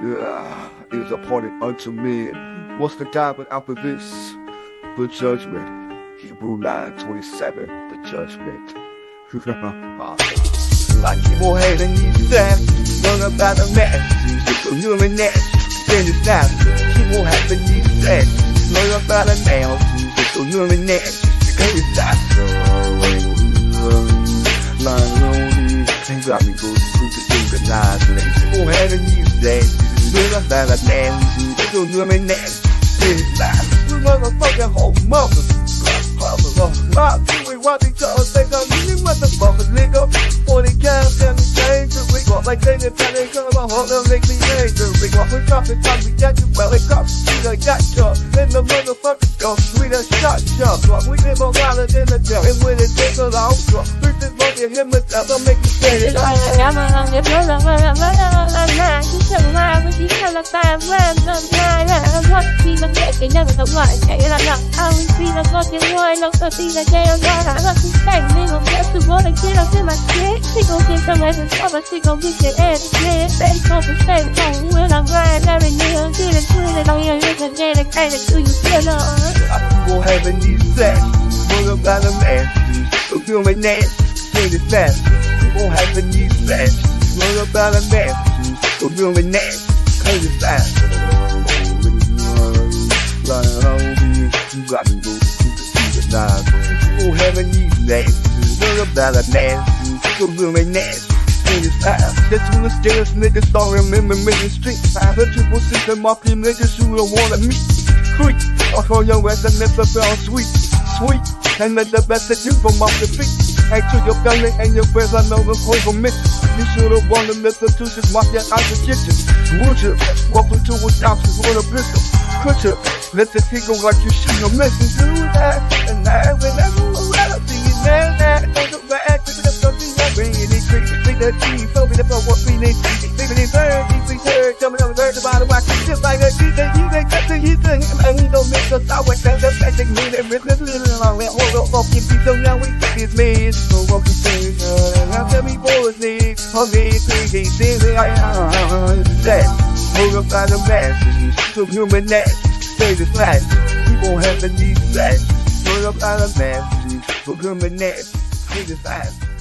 Yeah, is appointed unto men. What's the God but after this? The judgment. Hebrew 9 27, the judgment. like people having these stats, learn about the man. So you're a net, then it's not. People having these stats, learn about the man. So you're a net, then it's not. Lying lonely, and got me go to the People having these stats. Mưa là là đèn Dù như mấy nẹn Thì là Mưa là fucking whole mother Not oh, we want each other? A the fuck is legal For the cash and the change We got like they the time them make me major We got we drop it time we get you well They got we done got shot Then the motherfuckers go We done shot shot But we live on island in the jail And when it takes a long drop We just want to hear me tell them make me say it là ta quen lần hai là la la. Hot. Kiss my neck. Get your dog on. Get it on. I see the votes now in the city. Get on. I think nó thoát khi nó nhẹ cái nhân tổng lại chạy là nặng ao khi là con tiếng ngôi nó cơ ti là chạy ra là nó cũng cảnh nên không biết từ bố đánh kia là cái mặt chế thì không biết trong ngày mình có và thì không biết cái em chế bên không biết tên không mưa làm ra ra bên như khi là chui là đau nhiều như thế nghe là cái là chui kia nó People having these sex, more about a man. Don't feel my name, say the fast. People having these sex, more about a man. Don't feel my name. Hey, it's fast. Lying on me, you got me go to the nine. People having these names, learn about a man. People feel my name. Hey, it's fast. That's when the stairs niggas don't remember me in the street. I heard people them off them niggas who don't wanna meet. Creep, I call your ass and never felt sweet, sweet. And let the best that you from off the feet. Hey, to your family and your friends, I know the whole for me. You should've won the institutions, mark your out the kitchen. Would you into a Thompson with a pistol? Could you let the go like you should have missing do that? And I will never allow to you now tell me about what we need. Think it is very deeply heard, tell me I'm very about it. Why just like a cheese that you think that's the think and you don't make us with that that's that me that really little long that up off your feet so now we think it's me. So walking through and I tell me boys need hungry three things I am that hold up by the masses to human net say the flash people having these flash hold up by the masses to human net say the flash